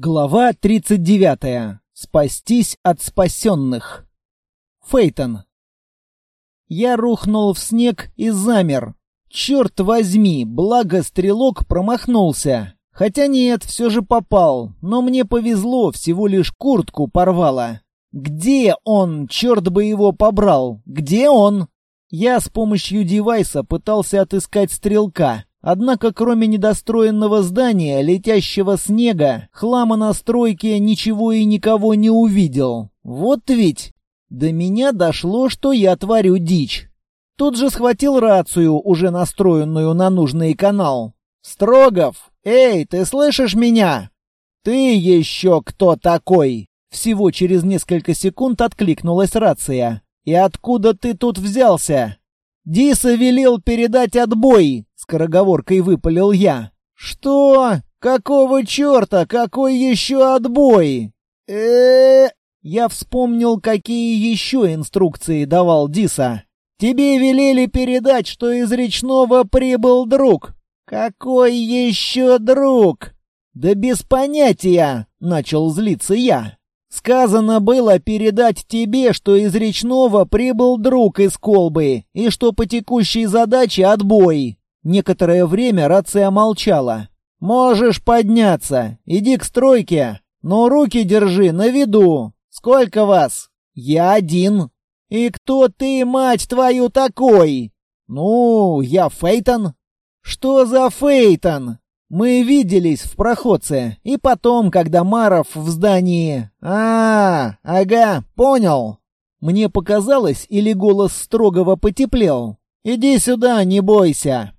Глава 39. Спастись от спасенных. Фейтон. Я рухнул в снег и замер. Черт возьми, благо стрелок промахнулся. Хотя нет, все же попал, но мне повезло, всего лишь куртку порвало. Где он, черт бы его побрал? Где он? Я с помощью девайса пытался отыскать стрелка. Однако, кроме недостроенного здания, летящего снега, хлама на стройке, ничего и никого не увидел. Вот ведь! До меня дошло, что я творю дичь. Тут же схватил рацию, уже настроенную на нужный канал. «Строгов! Эй, ты слышишь меня?» «Ты еще кто такой?» Всего через несколько секунд откликнулась рация. «И откуда ты тут взялся?» «Диса велел передать отбой!» скороговоркой выпалил я. «Что? Какого черта? Какой еще отбой?» э Я вспомнил, какие еще инструкции давал Диса. «Тебе велели передать, что из речного прибыл друг». «Какой еще друг?» «Да без понятия!» — начал злиться я. «Сказано было передать тебе, что из речного прибыл друг из колбы, и что по текущей задаче отбой. Некоторое время рация молчала. «Можешь подняться. Иди к стройке. Но руки держи на виду. Сколько вас?» «Я один». «И кто ты, мать твою, такой?» «Ну, я Фейтон». «Что за Фейтон?» «Мы виделись в проходце, и потом, когда Маров в здании...» «А, ага, понял». Мне показалось, или голос строгого потеплел. «Иди сюда, не бойся».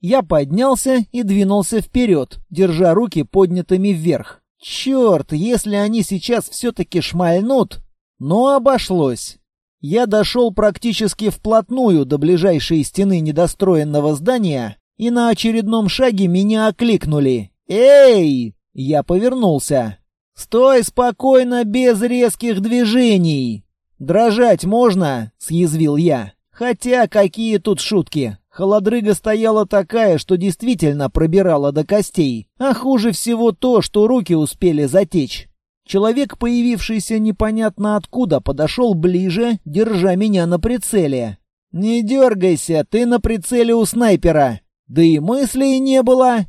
Я поднялся и двинулся вперед, держа руки поднятыми вверх. Черт, если они сейчас все-таки шмальнут! Но обошлось. Я дошел практически вплотную до ближайшей стены недостроенного здания, и на очередном шаге меня окликнули. «Эй!» Я повернулся. «Стой спокойно, без резких движений!» «Дрожать можно?» — съязвил я. «Хотя какие тут шутки! Холодрыга стояла такая, что действительно пробирала до костей. А хуже всего то, что руки успели затечь. Человек, появившийся непонятно откуда, подошел ближе, держа меня на прицеле. «Не дергайся, ты на прицеле у снайпера!» Да и мыслей не было.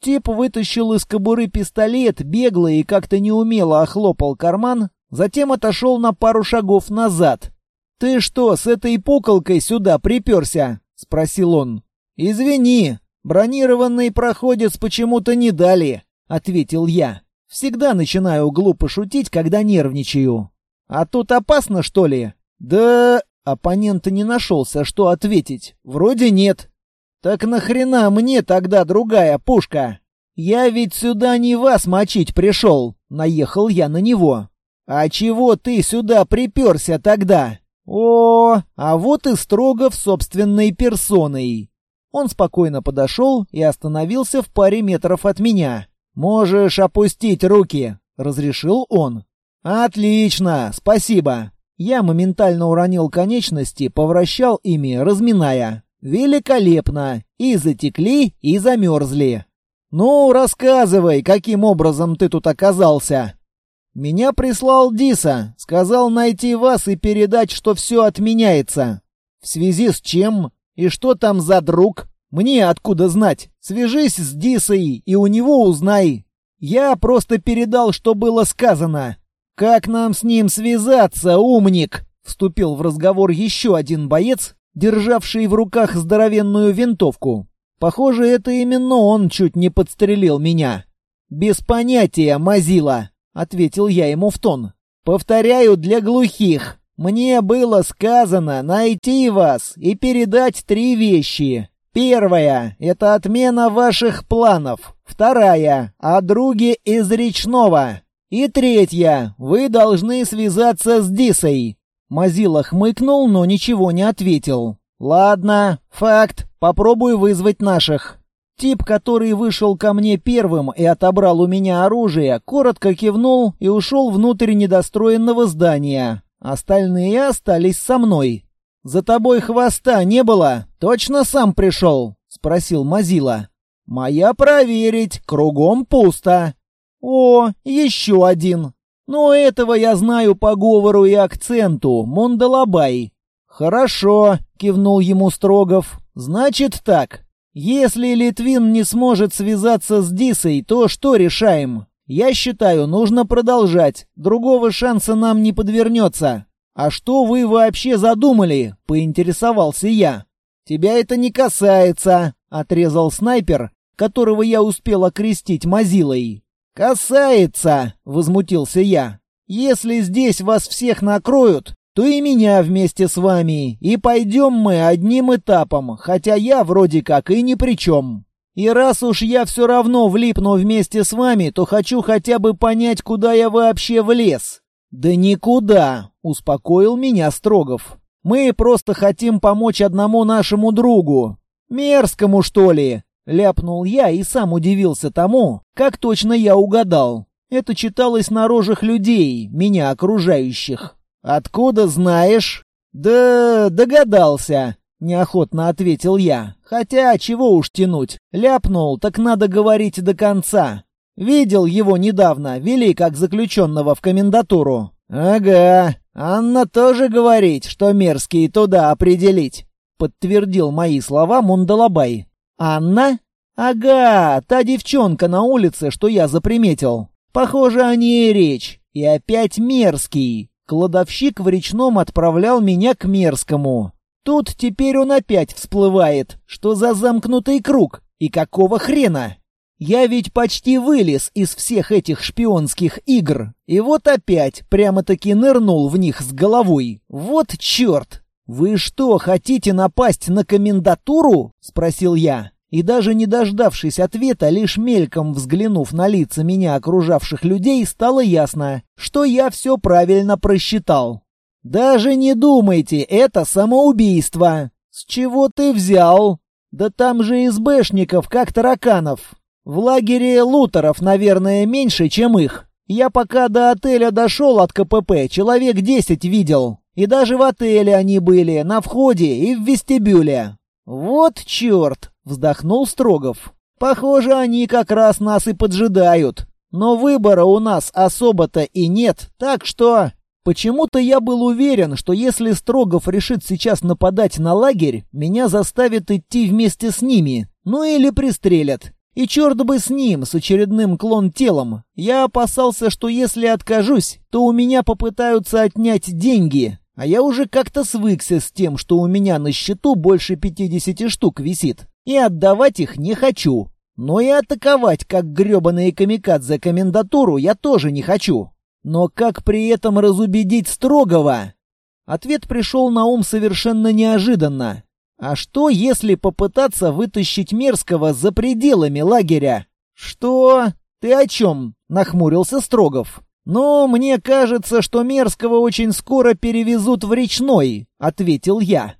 Тип вытащил из кобуры пистолет, бегло и как-то неумело охлопал карман, затем отошел на пару шагов назад. «Ты что, с этой пуколкой сюда приперся?» — спросил он. «Извини, бронированный проходец почему-то не дали», — ответил я. «Всегда начинаю глупо шутить, когда нервничаю». «А тут опасно, что ли?» «Да...» — оппонент не нашелся, что ответить. «Вроде нет». «Так нахрена мне тогда другая пушка?» «Я ведь сюда не вас мочить пришел», — наехал я на него. «А чего ты сюда приперся тогда?» О, а вот и Строгов собственной персоной. Он спокойно подошел и остановился в паре метров от меня. «Можешь опустить руки», — разрешил он. «Отлично, спасибо». Я моментально уронил конечности, повращал ими, разминая. «Великолепно! И затекли, и замерзли». «Ну, рассказывай, каким образом ты тут оказался?» «Меня прислал Диса. Сказал найти вас и передать, что все отменяется. В связи с чем? И что там за друг? Мне откуда знать? Свяжись с Дисой и у него узнай. Я просто передал, что было сказано. Как нам с ним связаться, умник?» Вступил в разговор еще один боец, державший в руках здоровенную винтовку. Похоже, это именно он чуть не подстрелил меня. «Без понятия, Мазила!» — ответил я ему в тон. «Повторяю для глухих. Мне было сказано найти вас и передать три вещи. Первая — это отмена ваших планов. Вторая — о друге из речного. И третья — вы должны связаться с Дисой». Мазила хмыкнул, но ничего не ответил. «Ладно, факт. Попробуй вызвать наших». Тип, который вышел ко мне первым и отобрал у меня оружие, коротко кивнул и ушел внутрь недостроенного здания. Остальные остались со мной. «За тобой хвоста не было? Точно сам пришел?» — спросил Мазила. «Моя проверить, кругом пусто». О, еще один. Но этого я знаю по говору и акценту, Мондалабай. Хорошо, кивнул ему Строгов. Значит так. Если Литвин не сможет связаться с Дисой, то что решаем? Я считаю, нужно продолжать. Другого шанса нам не подвернется. А что вы вообще задумали? поинтересовался я. Тебя это не касается, отрезал снайпер, которого я успел окрестить Мазилой. «Касается!» — возмутился я. «Если здесь вас всех накроют, то и меня вместе с вами, и пойдем мы одним этапом, хотя я вроде как и ни при чем. И раз уж я все равно влипну вместе с вами, то хочу хотя бы понять, куда я вообще влез». «Да никуда!» — успокоил меня Строгов. «Мы просто хотим помочь одному нашему другу. Мерзкому, что ли? Ляпнул я и сам удивился тому, как точно я угадал. Это читалось на рожах людей, меня окружающих. «Откуда знаешь?» «Да догадался», — неохотно ответил я. «Хотя чего уж тянуть. Ляпнул, так надо говорить до конца. Видел его недавно, вели как заключенного в комендатуру». «Ага, Анна тоже говорит, что мерзкие туда определить», — подтвердил мои слова Мундалабай. «Анна?» «Ага, та девчонка на улице, что я заприметил. Похоже, о ней речь. И опять мерзкий. Кладовщик в речном отправлял меня к мерзкому. Тут теперь он опять всплывает. Что за замкнутый круг? И какого хрена?» Я ведь почти вылез из всех этих шпионских игр. И вот опять прямо-таки нырнул в них с головой. Вот черт! «Вы что, хотите напасть на комендатуру?» — спросил я. И даже не дождавшись ответа, лишь мельком взглянув на лица меня окружавших людей, стало ясно, что я все правильно просчитал. «Даже не думайте, это самоубийство!» «С чего ты взял?» «Да там же избэшников, как тараканов!» «В лагере лутеров, наверное, меньше, чем их. Я пока до отеля дошел от КПП, человек десять видел. И даже в отеле они были, на входе и в вестибюле. Вот черт, вздохнул Строгов. Похоже, они как раз нас и поджидают. Но выбора у нас особо-то и нет, так что... Почему-то я был уверен, что если Строгов решит сейчас нападать на лагерь, меня заставят идти вместе с ними, ну или пристрелят. И черт бы с ним, с очередным клон-телом. Я опасался, что если откажусь, то у меня попытаются отнять деньги, а я уже как-то свыкся с тем, что у меня на счету больше 50 штук висит. И отдавать их не хочу. Но и атаковать, как грёбаные камикадзе комендатуру, я тоже не хочу. Но как при этом разубедить Строгова? Ответ пришел на ум совершенно неожиданно. А что, если попытаться вытащить Мерзкого за пределами лагеря? Что? Ты о чем? Нахмурился Строгов. «Но мне кажется, что Мерзкого очень скоро перевезут в речной», — ответил я.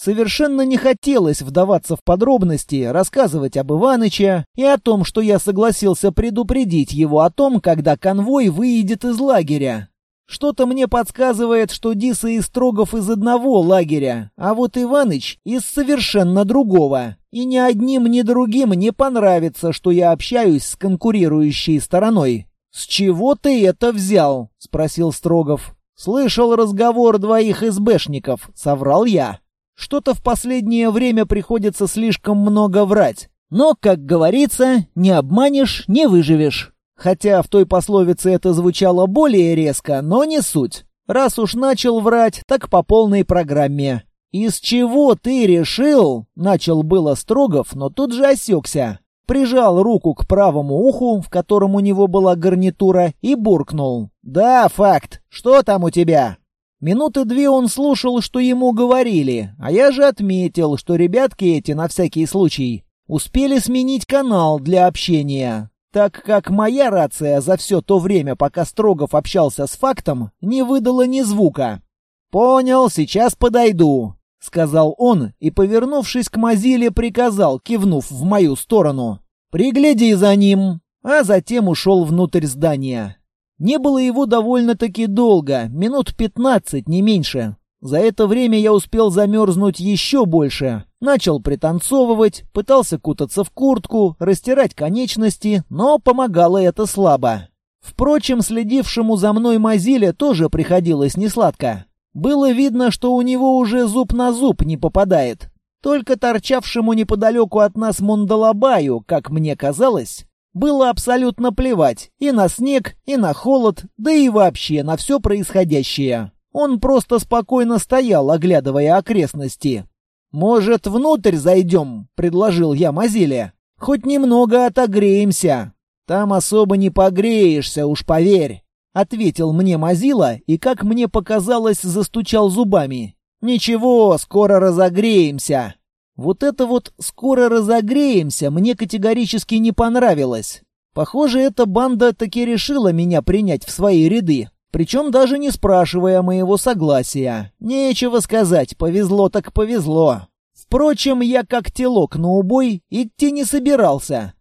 Совершенно не хотелось вдаваться в подробности, рассказывать об Иваныче и о том, что я согласился предупредить его о том, когда конвой выйдет из лагеря. Что-то мне подсказывает, что Диса и Строгов из одного лагеря, а вот Иваныч из совершенно другого. И ни одним, ни другим не понравится, что я общаюсь с конкурирующей стороной. «С чего ты это взял?» — спросил Строгов. «Слышал разговор двоих избэшников», — соврал я. «Что-то в последнее время приходится слишком много врать. Но, как говорится, не обманешь, не выживешь». Хотя в той пословице это звучало более резко, но не суть. Раз уж начал врать, так по полной программе. «Из чего ты решил?» — начал было Строгов, но тут же осекся прижал руку к правому уху, в котором у него была гарнитура, и буркнул. «Да, факт. Что там у тебя?» Минуты две он слушал, что ему говорили, а я же отметил, что ребятки эти, на всякий случай, успели сменить канал для общения, так как моя рация за все то время, пока Строгов общался с фактом, не выдала ни звука. «Понял, сейчас подойду. — сказал он и, повернувшись к Мазиле, приказал, кивнув в мою сторону. «Пригляди за ним!» А затем ушел внутрь здания. Не было его довольно-таки долго, минут пятнадцать, не меньше. За это время я успел замерзнуть еще больше, Начал пританцовывать, пытался кутаться в куртку, растирать конечности, но помогало это слабо. Впрочем, следившему за мной Мазиле тоже приходилось несладко. Было видно, что у него уже зуб на зуб не попадает. Только торчавшему неподалеку от нас Мундалабаю, как мне казалось, было абсолютно плевать и на снег, и на холод, да и вообще на все происходящее. Он просто спокойно стоял, оглядывая окрестности. «Может, внутрь зайдем?» — предложил я Мазиле. «Хоть немного отогреемся». «Там особо не погреешься, уж поверь», — ответил мне Мазила и, как мне показалось, застучал зубами. «Ничего, скоро разогреемся». Вот это вот «скоро разогреемся» мне категорически не понравилось. Похоже, эта банда таки решила меня принять в свои ряды. Причем даже не спрашивая моего согласия. Нечего сказать, повезло так повезло. Впрочем, я как телок на убой идти не собирался.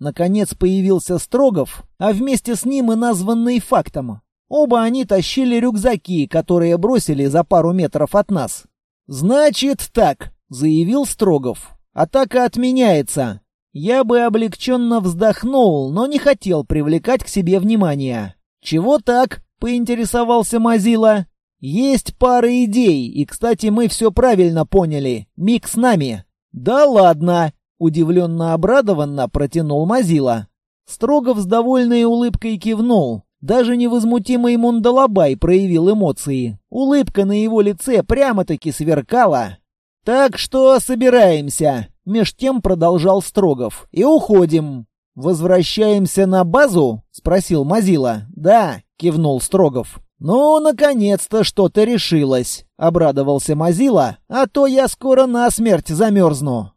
Наконец появился Строгов, а вместе с ним и названный фактом. Оба они тащили рюкзаки, которые бросили за пару метров от нас. «Значит так», — заявил Строгов. «Атака отменяется». Я бы облегченно вздохнул, но не хотел привлекать к себе внимание. «Чего так?» — поинтересовался Мазила. «Есть пара идей, и, кстати, мы все правильно поняли. Мик с нами». «Да ладно!» — удивленно обрадованно протянул Мазила. Строгов с довольной улыбкой кивнул. Даже невозмутимый Мундалабай проявил эмоции. Улыбка на его лице прямо-таки сверкала. «Так что собираемся», — меж тем продолжал Строгов. «И уходим». «Возвращаемся на базу?» — спросил Мазила. «Да», — кивнул Строгов. «Ну, наконец-то что-то решилось», — обрадовался Мазила, «а то я скоро насмерть замерзну».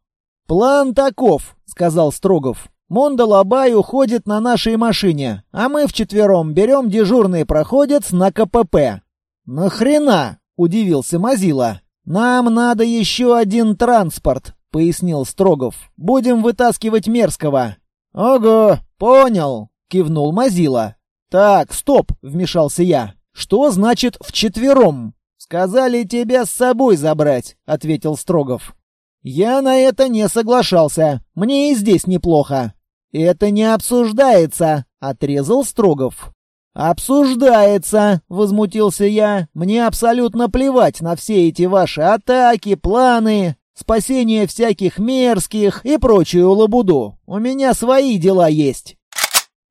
«План таков», — сказал Строгов. Монда Лабай уходит на нашей машине, а мы вчетвером берем дежурный проходец на КПП». «Нахрена?» — удивился Мазила. «Нам надо еще один транспорт», — пояснил Строгов. «Будем вытаскивать Мерзкого». «Ого, понял», — кивнул Мазила. «Так, стоп», — вмешался я. «Что значит вчетвером?» «Сказали тебя с собой забрать», — ответил Строгов. «Я на это не соглашался. Мне и здесь неплохо. «Это не обсуждается», — отрезал Строгов. «Обсуждается», — возмутился я. «Мне абсолютно плевать на все эти ваши атаки, планы, спасение всяких мерзких и прочую лабуду. У меня свои дела есть».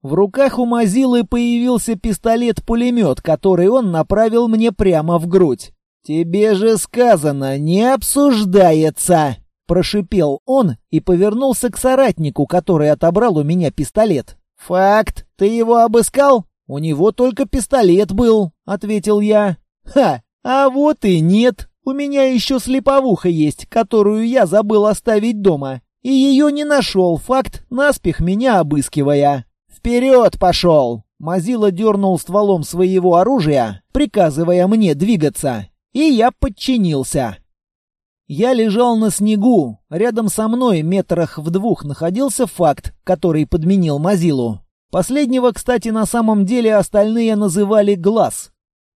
В руках у Мазилы появился пистолет-пулемет, который он направил мне прямо в грудь. «Тебе же сказано, не обсуждается!» Прошипел он и повернулся к соратнику, который отобрал у меня пистолет. «Факт, ты его обыскал?» «У него только пистолет был», — ответил я. «Ха, а вот и нет. У меня еще слеповуха есть, которую я забыл оставить дома. И ее не нашел, факт, наспех меня обыскивая. Вперед пошел!» Мазила дернул стволом своего оружия, приказывая мне двигаться. И я подчинился. Я лежал на снегу. Рядом со мной, метрах в двух, находился факт, который подменил Мазилу. Последнего, кстати, на самом деле остальные называли «глаз».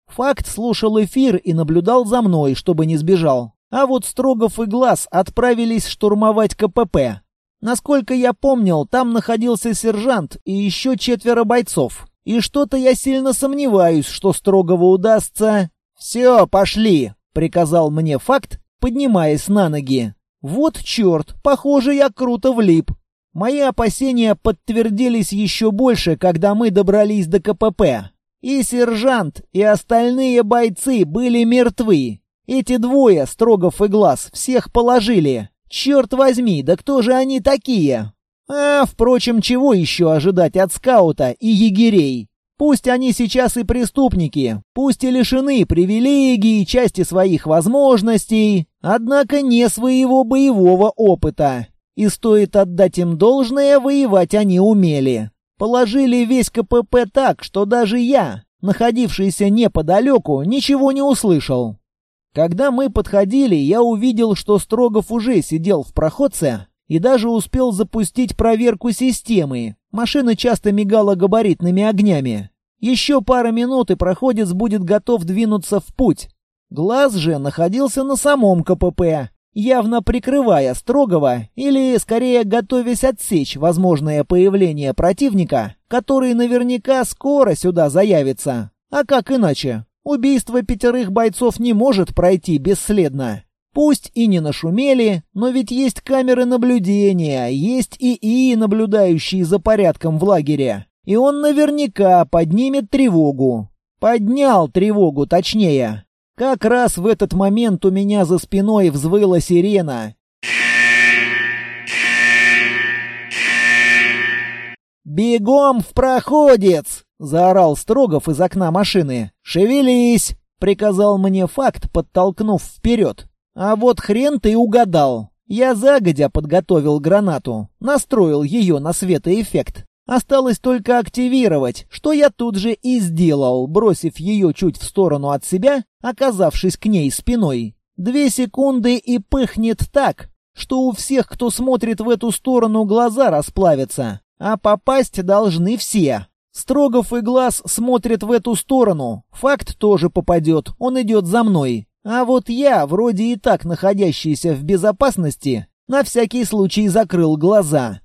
Факт слушал эфир и наблюдал за мной, чтобы не сбежал. А вот Строгов и Глаз отправились штурмовать КПП. Насколько я помнил, там находился сержант и еще четверо бойцов. И что-то я сильно сомневаюсь, что Строгову удастся... «Все, пошли!» — приказал мне факт поднимаясь на ноги. «Вот черт, похоже, я круто влип». Мои опасения подтвердились еще больше, когда мы добрались до КПП. И сержант, и остальные бойцы были мертвы. Эти двое, Строгов и Глаз, всех положили. Черт возьми, да кто же они такие? А, впрочем, чего еще ожидать от скаута и егерей? Пусть они сейчас и преступники, пусть и лишены привилегий и части своих возможностей, однако не своего боевого опыта. И стоит отдать им должное, воевать они умели. Положили весь КПП так, что даже я, находившийся неподалеку, ничего не услышал. Когда мы подходили, я увидел, что Строгов уже сидел в проходце и даже успел запустить проверку системы. Машина часто мигала габаритными огнями. Еще пара минут, и проходец будет готов двинуться в путь. Глаз же находился на самом КПП явно прикрывая строгого или, скорее, готовясь отсечь возможное появление противника, который наверняка скоро сюда заявится. А как иначе? Убийство пятерых бойцов не может пройти бесследно. Пусть и не нашумели, но ведь есть камеры наблюдения, есть ИИ, наблюдающие за порядком в лагере. И он наверняка поднимет тревогу. Поднял тревогу, точнее. Как раз в этот момент у меня за спиной взвыла сирена. «Бегом в проходец!» — заорал Строгов из окна машины. «Шевелись!» — приказал мне факт, подтолкнув вперед. А вот хрен ты угадал. Я загодя подготовил гранату, настроил ее на светоэффект. Осталось только активировать, что я тут же и сделал, бросив ее чуть в сторону от себя, оказавшись к ней спиной. Две секунды и пыхнет так, что у всех, кто смотрит в эту сторону, глаза расплавятся. А попасть должны все. Строгов и Глаз смотрят в эту сторону. Факт тоже попадет, он идет за мной. А вот я, вроде и так находящийся в безопасности, на всякий случай закрыл глаза.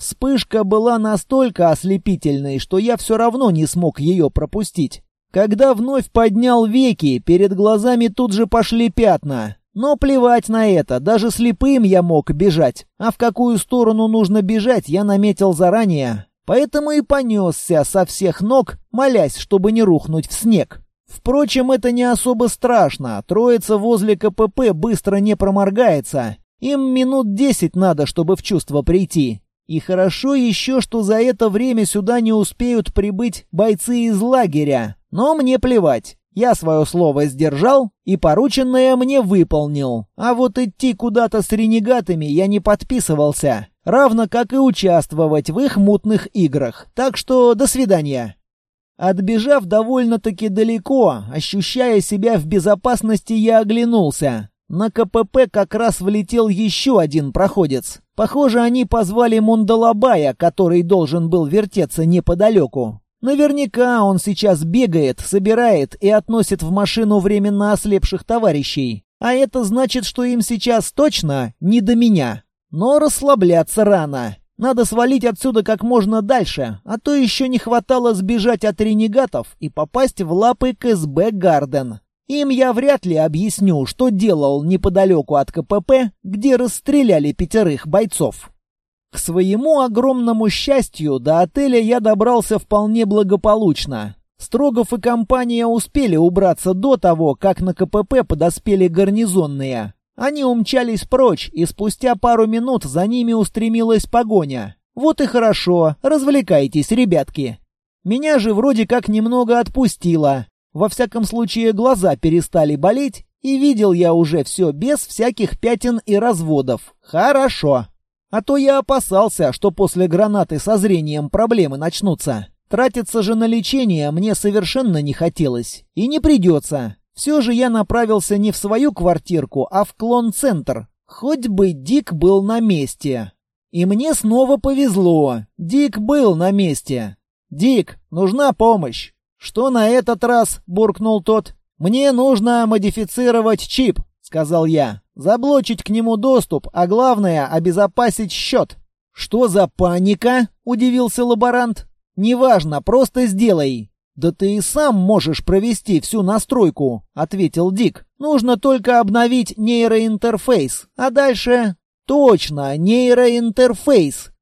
Вспышка была настолько ослепительной, что я все равно не смог ее пропустить. Когда вновь поднял веки, перед глазами тут же пошли пятна. Но плевать на это, даже слепым я мог бежать. А в какую сторону нужно бежать, я наметил заранее, Поэтому и понесся со всех ног, молясь, чтобы не рухнуть в снег. Впрочем, это не особо страшно. Троица возле КПП быстро не проморгается. Им минут десять надо, чтобы в чувство прийти. И хорошо еще, что за это время сюда не успеют прибыть бойцы из лагеря. Но мне плевать. Я свое слово сдержал и порученное мне выполнил. А вот идти куда-то с ренегатами я не подписывался равно как и участвовать в их мутных играх. Так что до свидания. Отбежав довольно-таки далеко, ощущая себя в безопасности, я оглянулся. На КПП как раз влетел еще один проходец. Похоже, они позвали Мундалабая, который должен был вертеться неподалеку. Наверняка он сейчас бегает, собирает и относит в машину временно ослепших товарищей. А это значит, что им сейчас точно не до меня. Но расслабляться рано. Надо свалить отсюда как можно дальше, а то еще не хватало сбежать от ренегатов и попасть в лапы КСБ «Гарден». Им я вряд ли объясню, что делал неподалеку от КПП, где расстреляли пятерых бойцов. К своему огромному счастью, до отеля я добрался вполне благополучно. Строгов и компания успели убраться до того, как на КПП подоспели гарнизонные. Они умчались прочь, и спустя пару минут за ними устремилась погоня. Вот и хорошо, развлекайтесь, ребятки. Меня же вроде как немного отпустило. Во всяком случае, глаза перестали болеть, и видел я уже все без всяких пятен и разводов. Хорошо. А то я опасался, что после гранаты со зрением проблемы начнутся. Тратиться же на лечение мне совершенно не хотелось. И не придется. Все же я направился не в свою квартирку, а в клон-центр. Хоть бы Дик был на месте. И мне снова повезло. Дик был на месте. «Дик, нужна помощь». «Что на этот раз?» — буркнул тот. «Мне нужно модифицировать чип», — сказал я. «Заблочить к нему доступ, а главное — обезопасить счет». «Что за паника?» — удивился лаборант. «Неважно, просто сделай. «Да ты и сам можешь провести всю настройку», — ответил Дик. «Нужно только обновить нейроинтерфейс, а дальше...» «Точно, нейроинтерфейс!»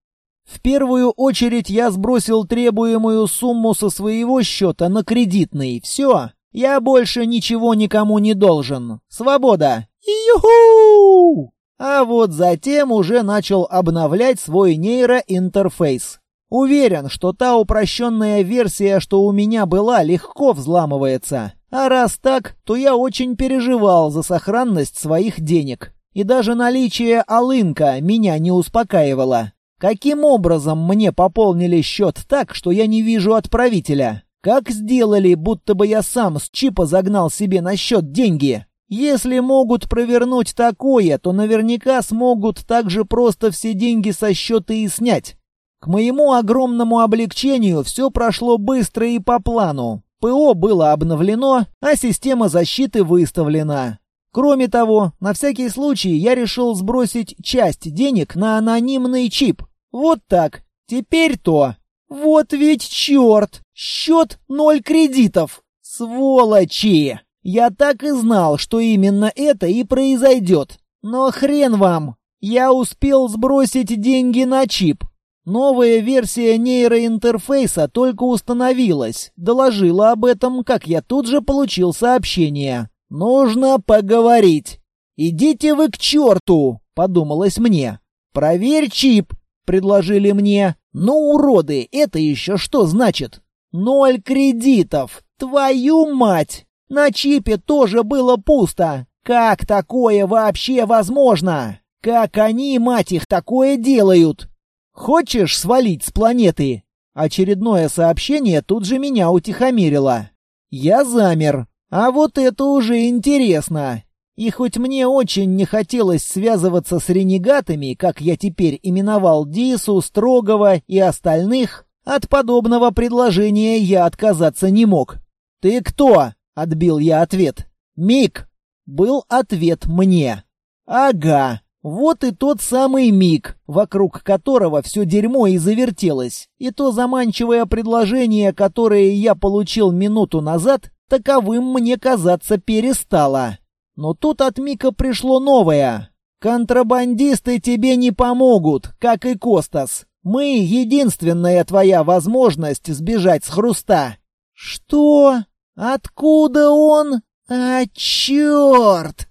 В первую очередь я сбросил требуемую сумму со своего счета на кредитный. Все, я больше ничего никому не должен. Свобода! Юху! А вот затем уже начал обновлять свой нейроинтерфейс. Уверен, что та упрощенная версия, что у меня была, легко взламывается. А раз так, то я очень переживал за сохранность своих денег. И даже наличие алынка меня не успокаивало. Каким образом мне пополнили счет так, что я не вижу отправителя? Как сделали, будто бы я сам с чипа загнал себе на счет деньги? Если могут провернуть такое, то наверняка смогут также просто все деньги со счета и снять. К моему огромному облегчению все прошло быстро и по плану. ПО было обновлено, а система защиты выставлена. Кроме того, на всякий случай я решил сбросить часть денег на анонимный чип. Вот так. Теперь то. Вот ведь черт! Счет ноль кредитов. Сволочи! Я так и знал, что именно это и произойдет. Но хрен вам! Я успел сбросить деньги на чип. Новая версия нейроинтерфейса только установилась. Доложила об этом, как я тут же получил сообщение. «Нужно поговорить». «Идите вы к черту!» — подумалось мне. «Проверь чип», — предложили мне. «Ну, уроды, это еще что значит?» «Ноль кредитов! Твою мать! На чипе тоже было пусто! Как такое вообще возможно? Как они, мать их, такое делают?» «Хочешь свалить с планеты?» Очередное сообщение тут же меня утихомирило. Я замер. А вот это уже интересно. И хоть мне очень не хотелось связываться с ренегатами, как я теперь именовал Дису, Строгова и остальных, от подобного предложения я отказаться не мог. «Ты кто?» — отбил я ответ. «Мик!» — был ответ мне. «Ага, вот и тот самый миг, вокруг которого все дерьмо и завертелось. И то заманчивое предложение, которое я получил минуту назад, таковым мне казаться перестало. Но тут от Мика пришло новое. «Контрабандисты тебе не помогут, как и Костас. Мы — единственная твоя возможность сбежать с хруста». «Что? Откуда он? А, черт!»